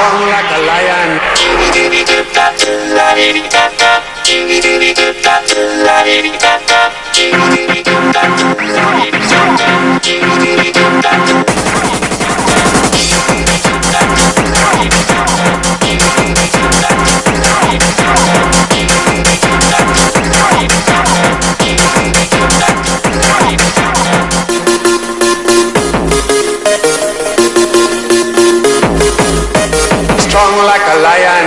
strong like a lion. Strong Kalaya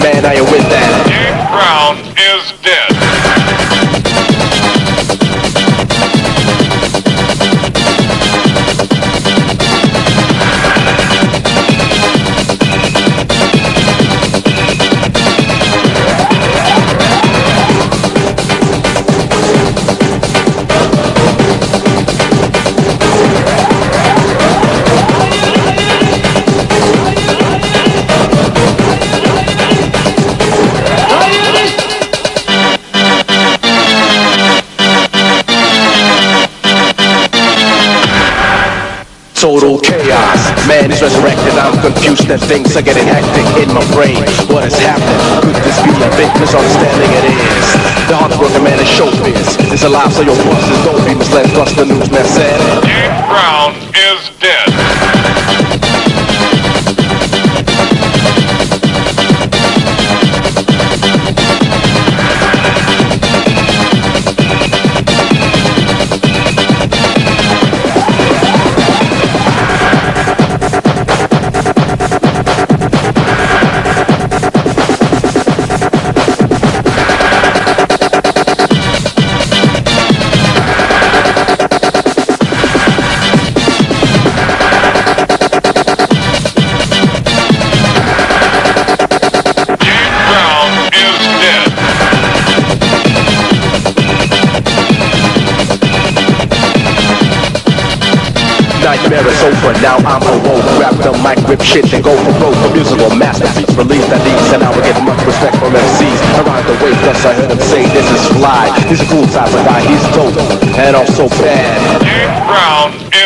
Man, I am with that. Dave Brown Is resurrected. I'm confused that things are getting hectic in my brain. What is happening? Could this be a big misunderstanding? It is. The heartbroken man is showbiz. It's a lie, so your bosses don't be misled. Cause the newsman said. Dave Brown Nightmare is over, now I'm awoke Grab the mic, rip shit, and go for broke. A musical masterpiece, release that leads And I will get much respect from MCs Around the way, plus I heard them say this is fly. He's a cool type of guy, he's dope. And also bad. Dave Brown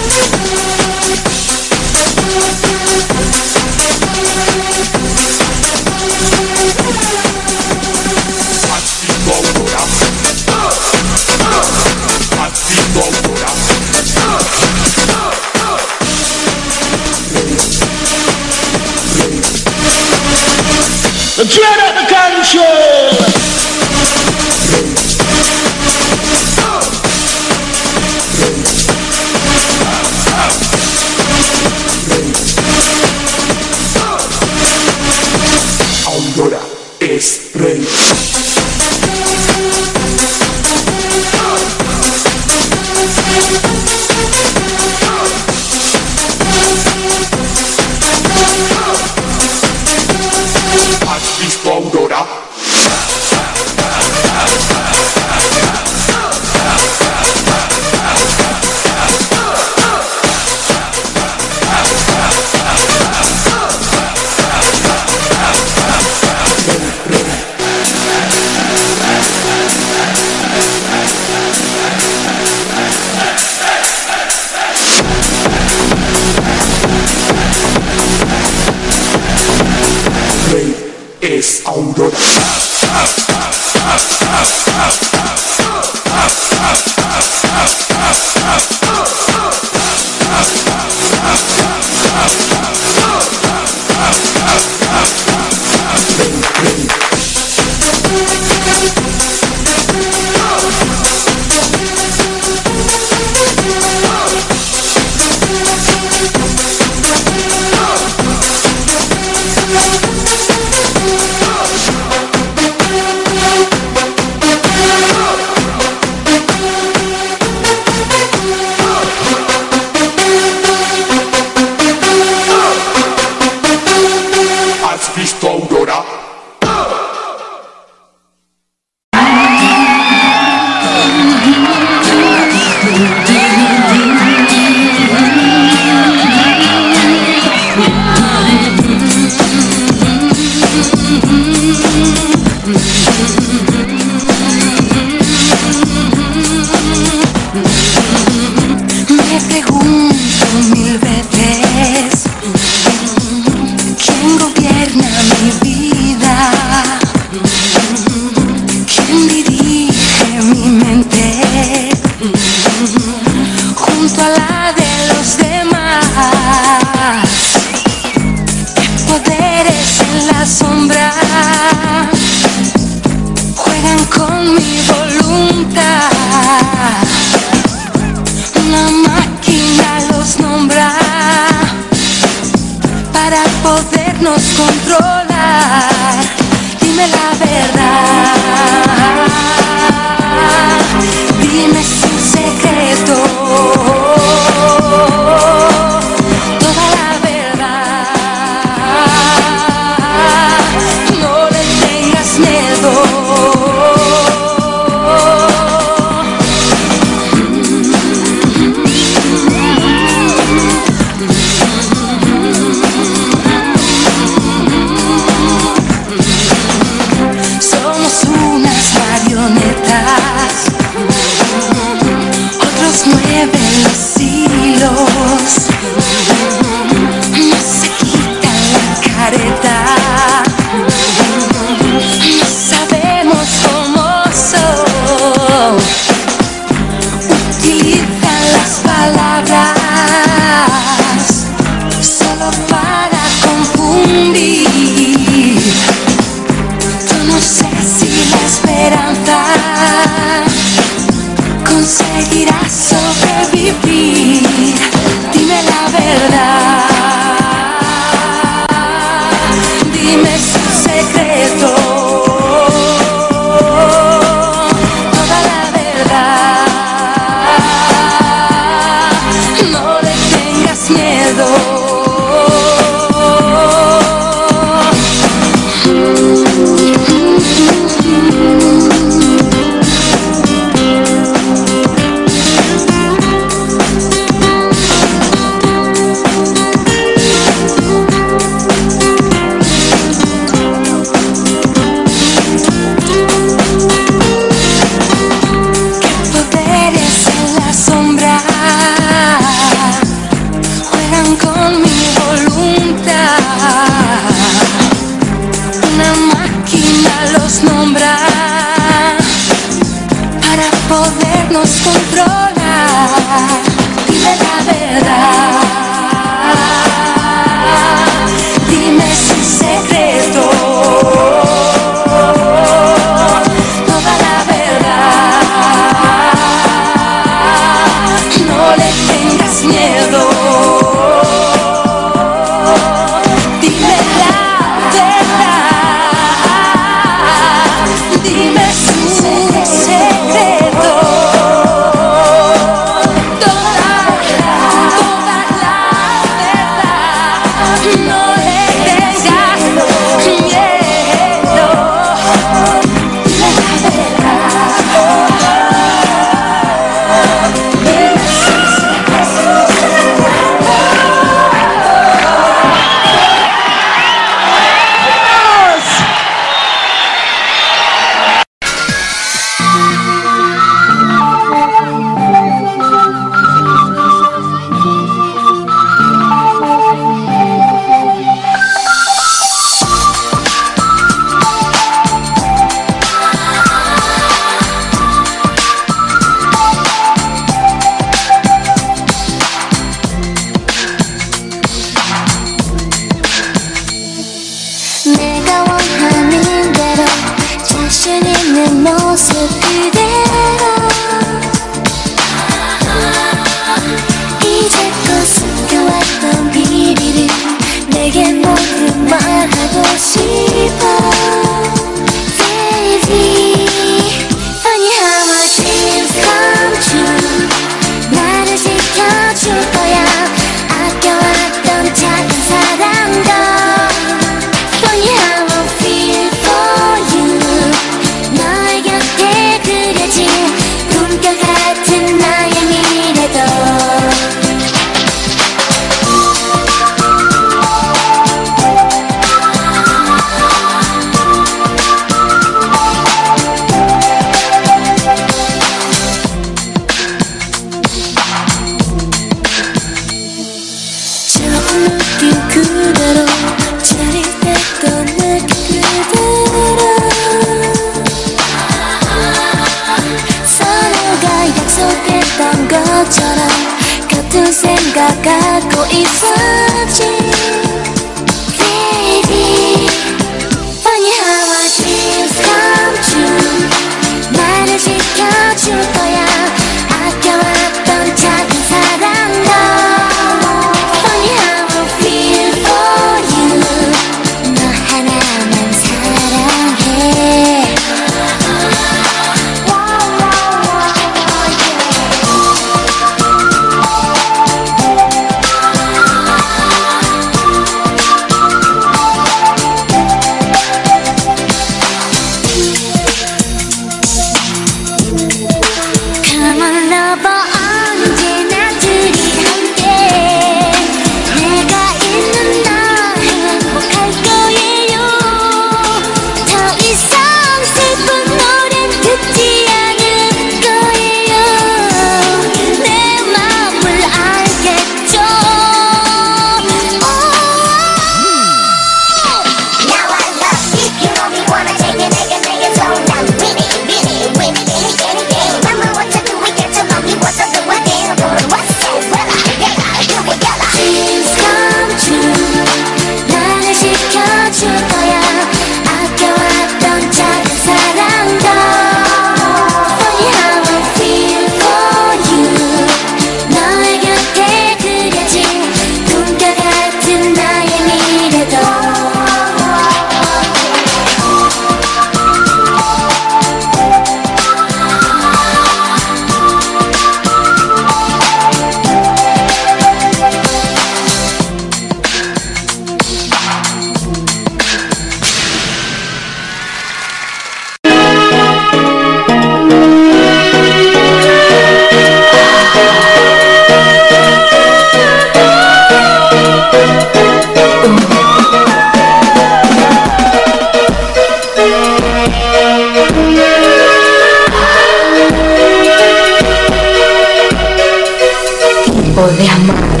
De amar,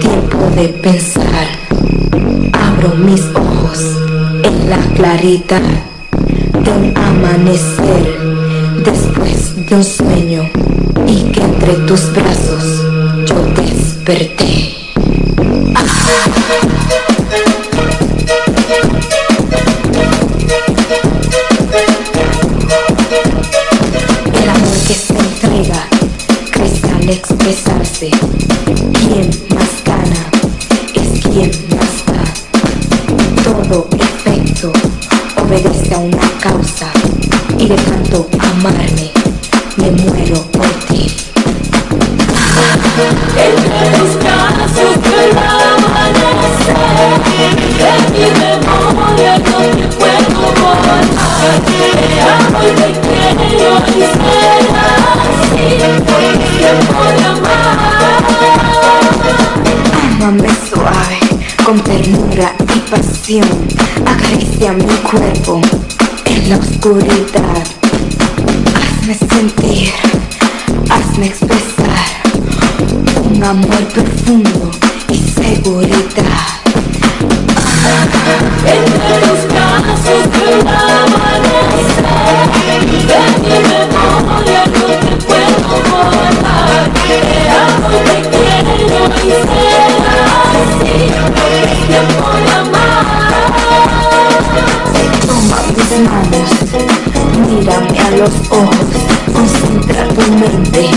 tiempo de pensar. Abro mis ojos en la claridad de un amanecer después de un sueño y que entre tus brazos yo desperté. Ah. amarme, me muero por ti. Entre los brazos del amanecer, en mi memoria yo te puedo volar. Te amo y te quiero y será así por el tiempo de amar. Ámame suave, con ternura y pasión, acaricia mi cuerpo en la oscuridad. manos, mírame a los ojos, concentra tu mente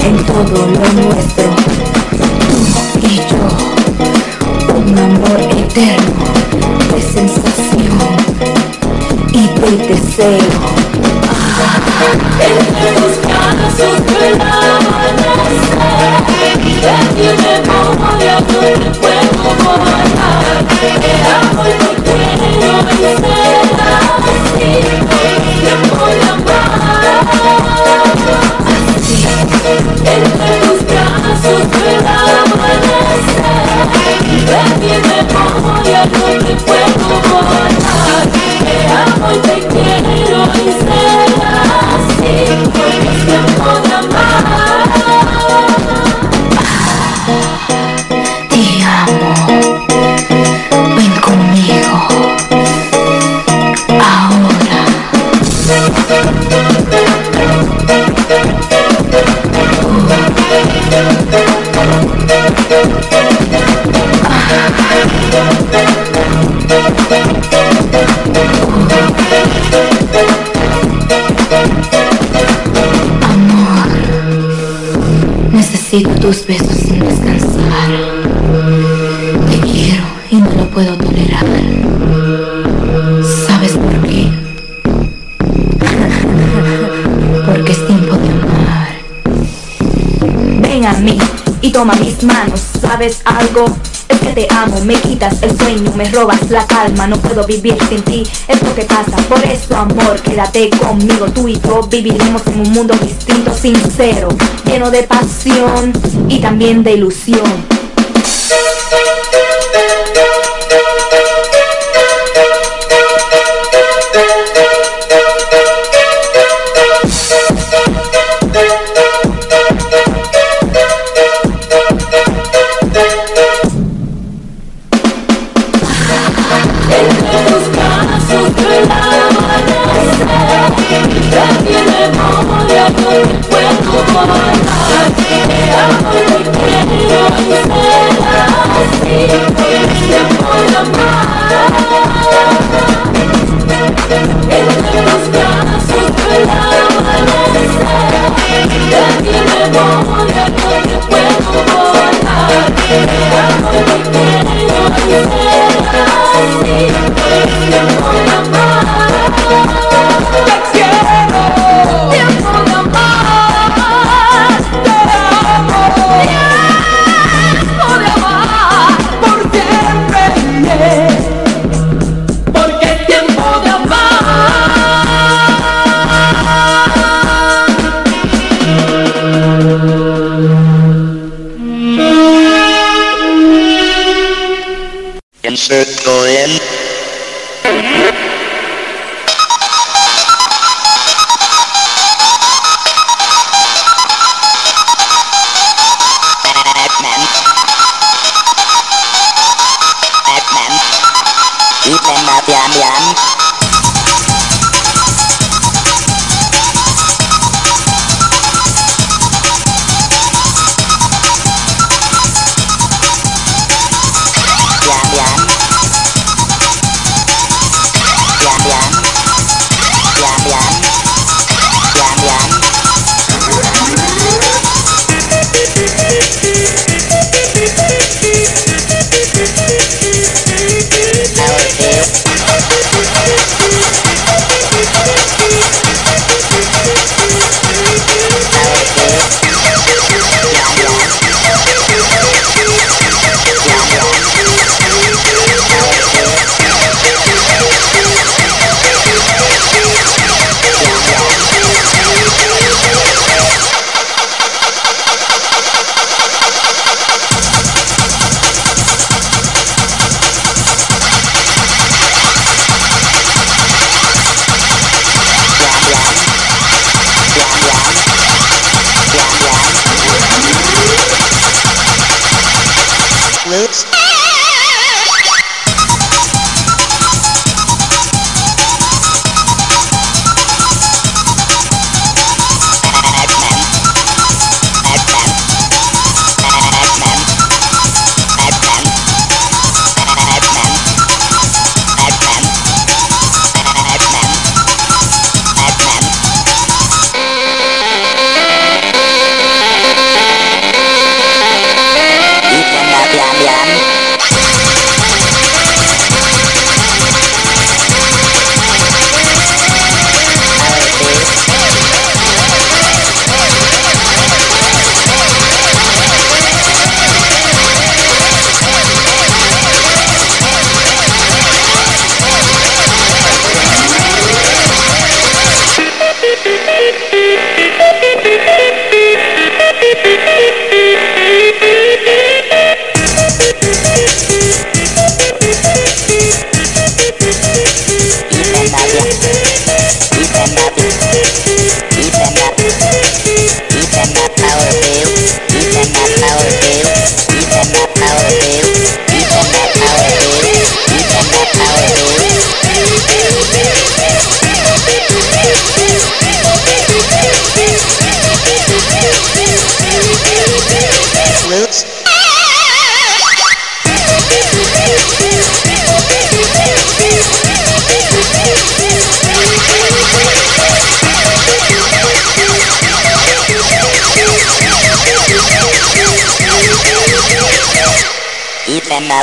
en todo lo nuestro. Tú y yo, un amor eterno de sensación y de deseo. Ah. Entre tus brazos del amanecer, déjame como de amor el fuego volar, el amor mi memoria no te puedo borrar. Te amo y te quiero. Amor, Necesito tus besos sin descansar. Te quiero y no lo puedo tolerar. ¿Sabes por qué? Porque es tiempo de amar. Ven a mí y toma mis manos. ¿Sabes algo? Te amo, me quitas el sueño, me robas la calma, no puedo vivir sin ti, es lo que pasa, por eso amor, quédate conmigo, tú y yo viviremos en un mundo distinto, sincero, lleno de pasión y también de ilusión.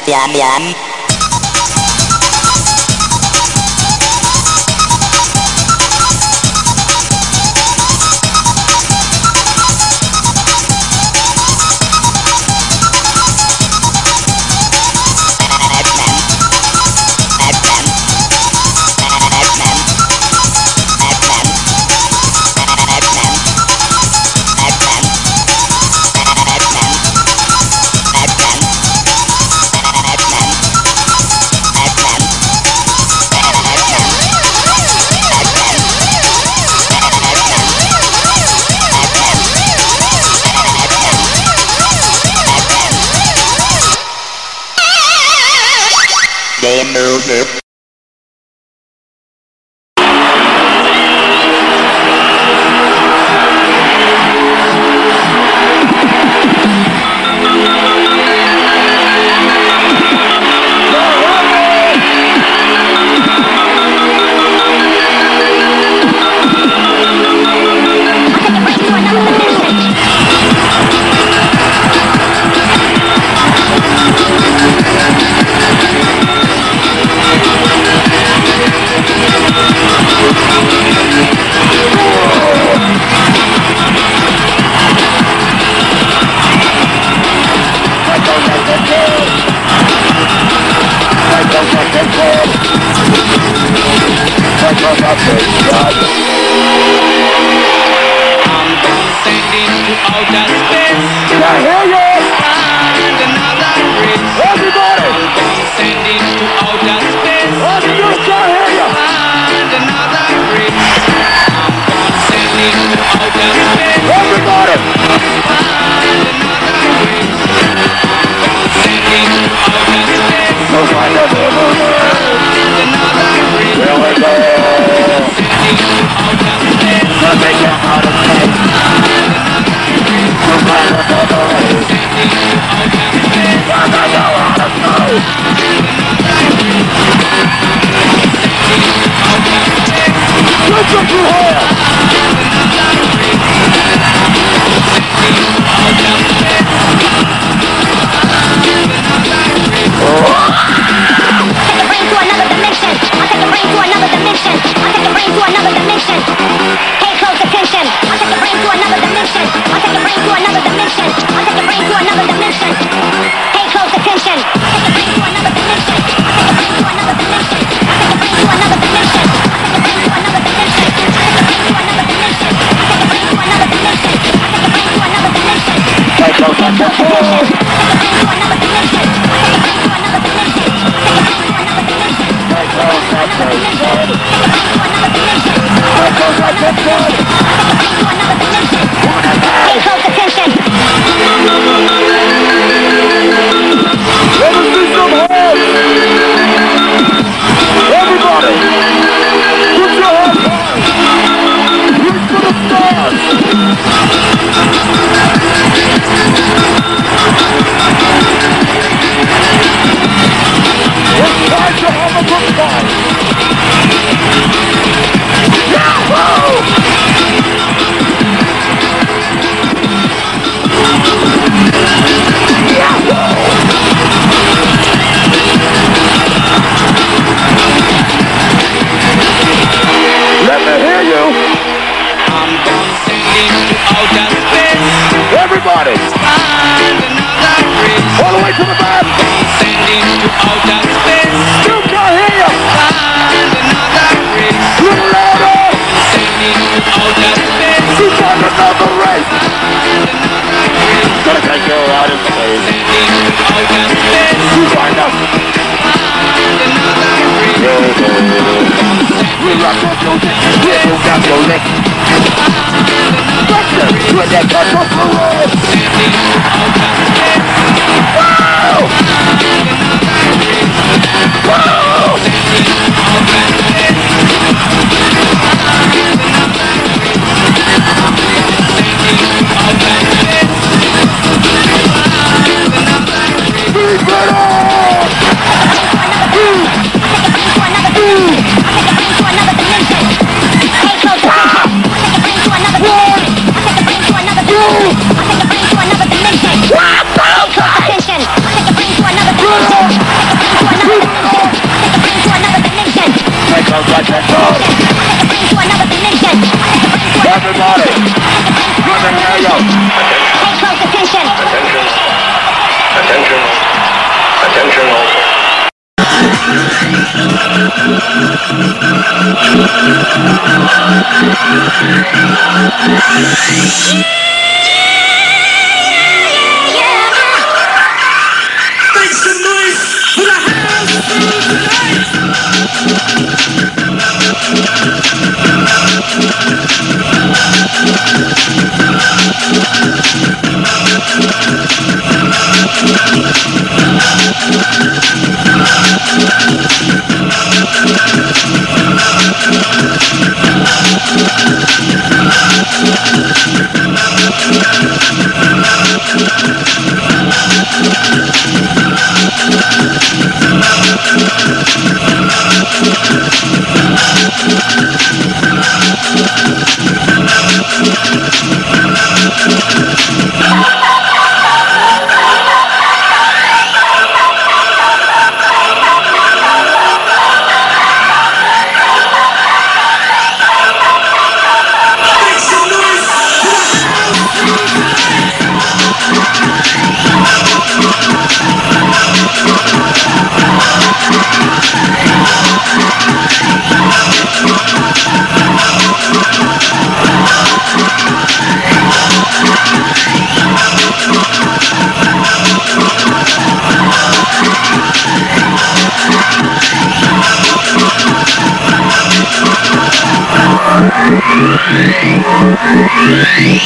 Yum, yum.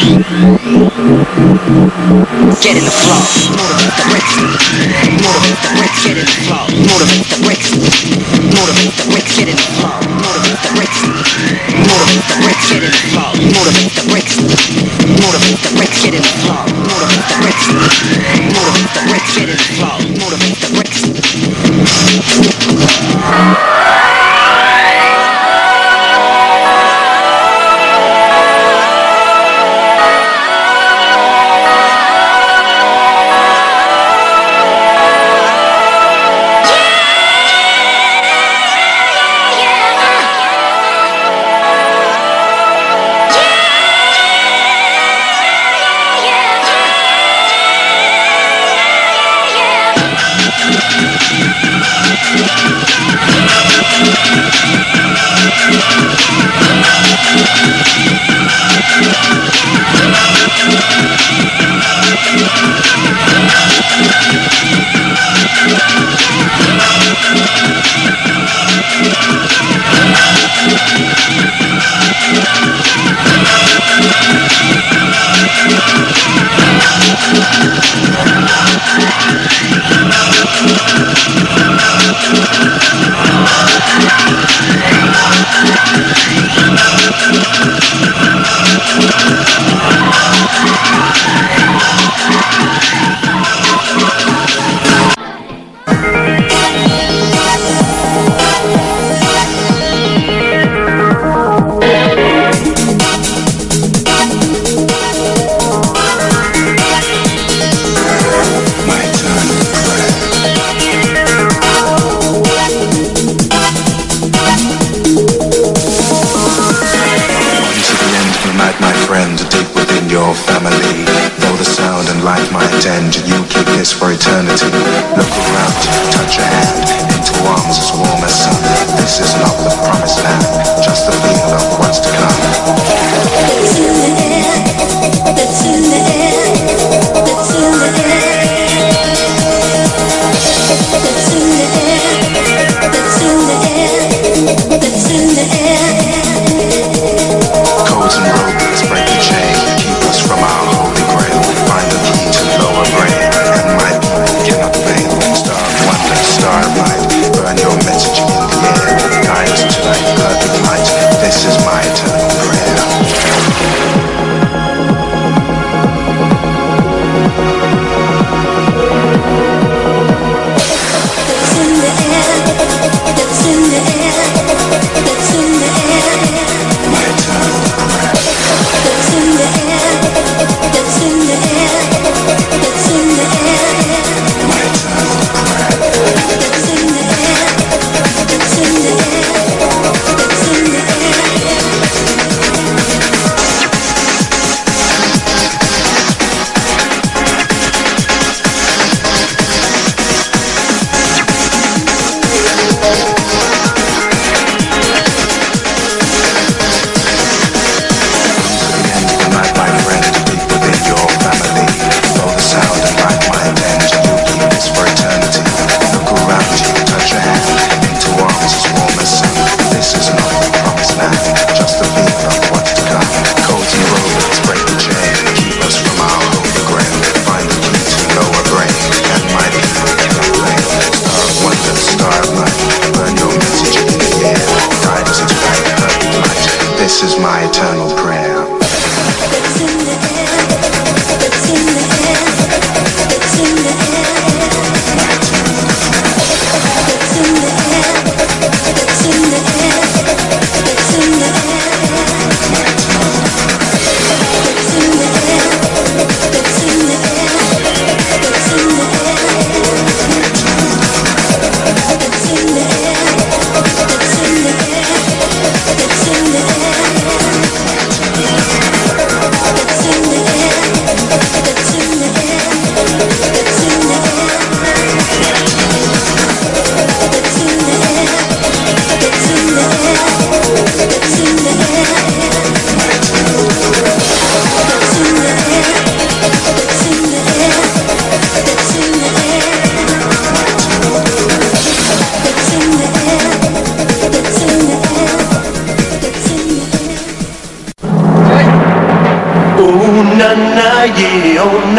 Get in the flow. Motivate the bricks. Motivate the bricks. Get in the flow. Motivate.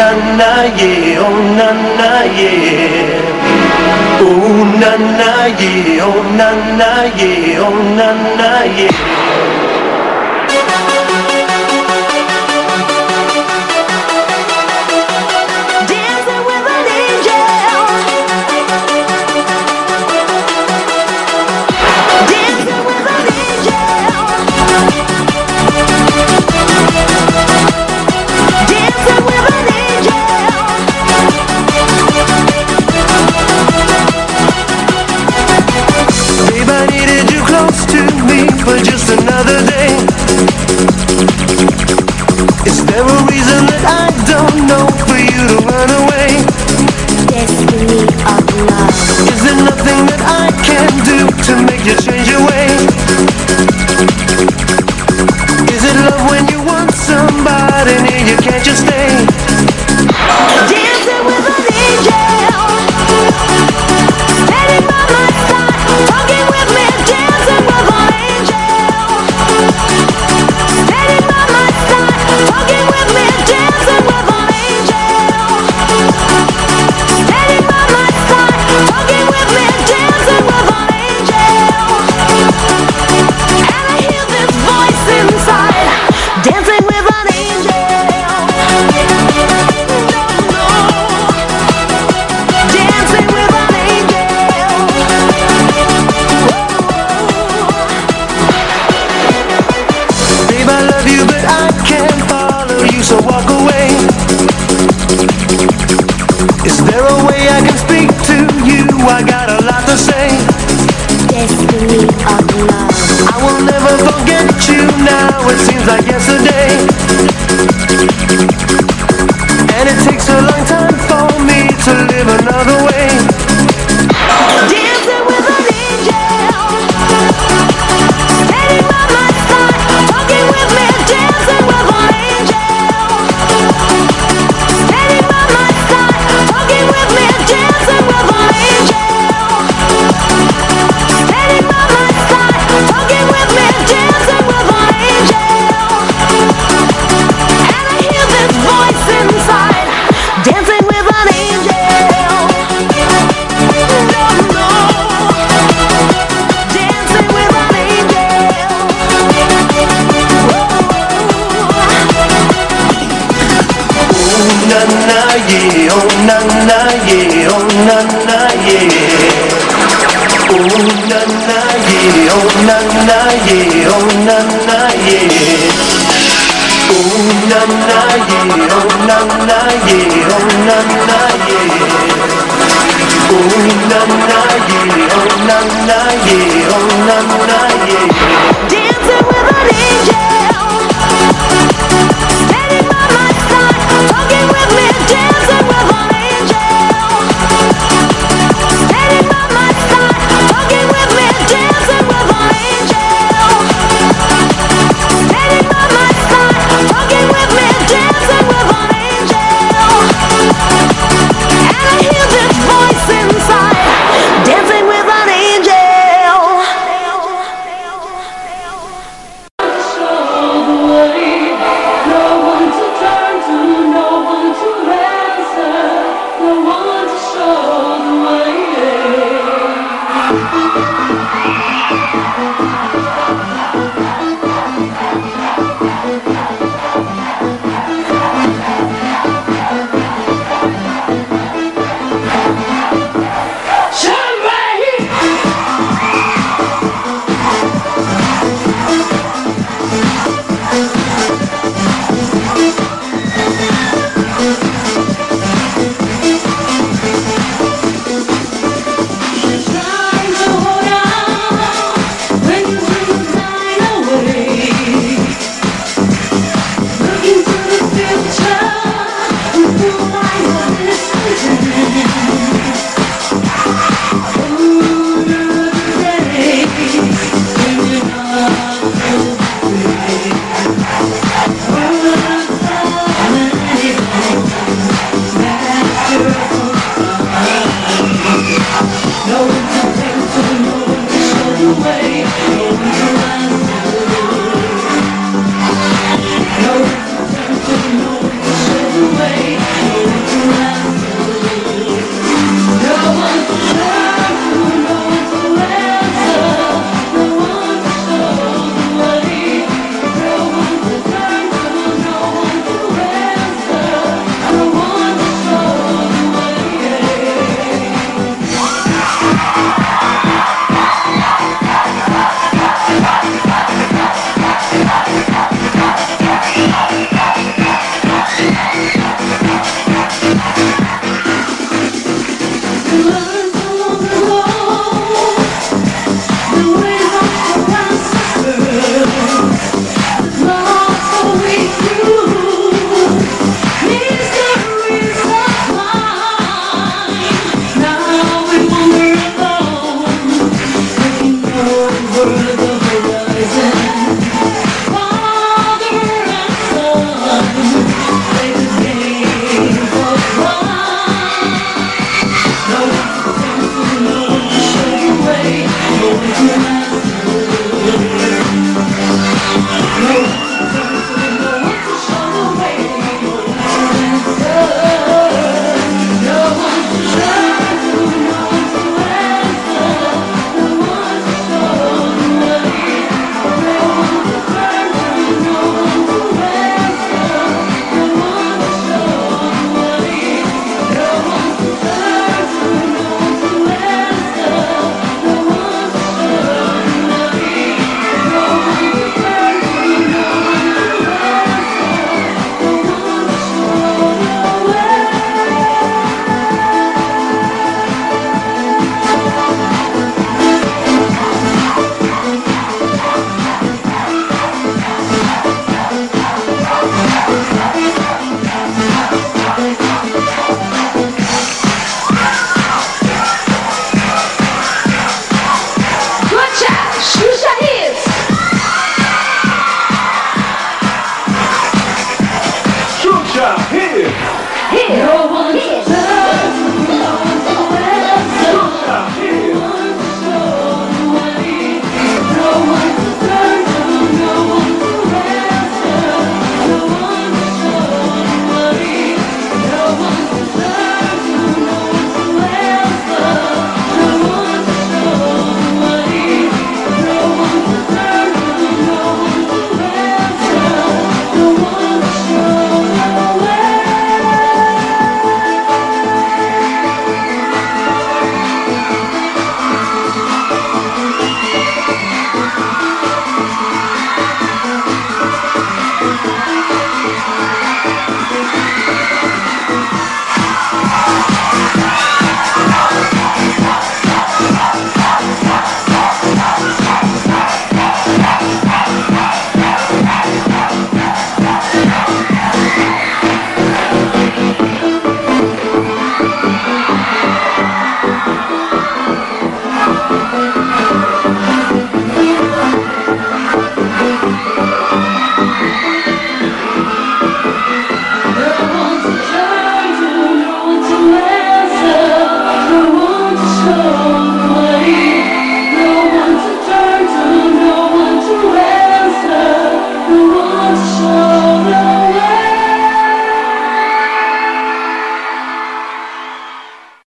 na na oh na na yeah. Oh na na yeah, oh na na yeah, oh na na yeah.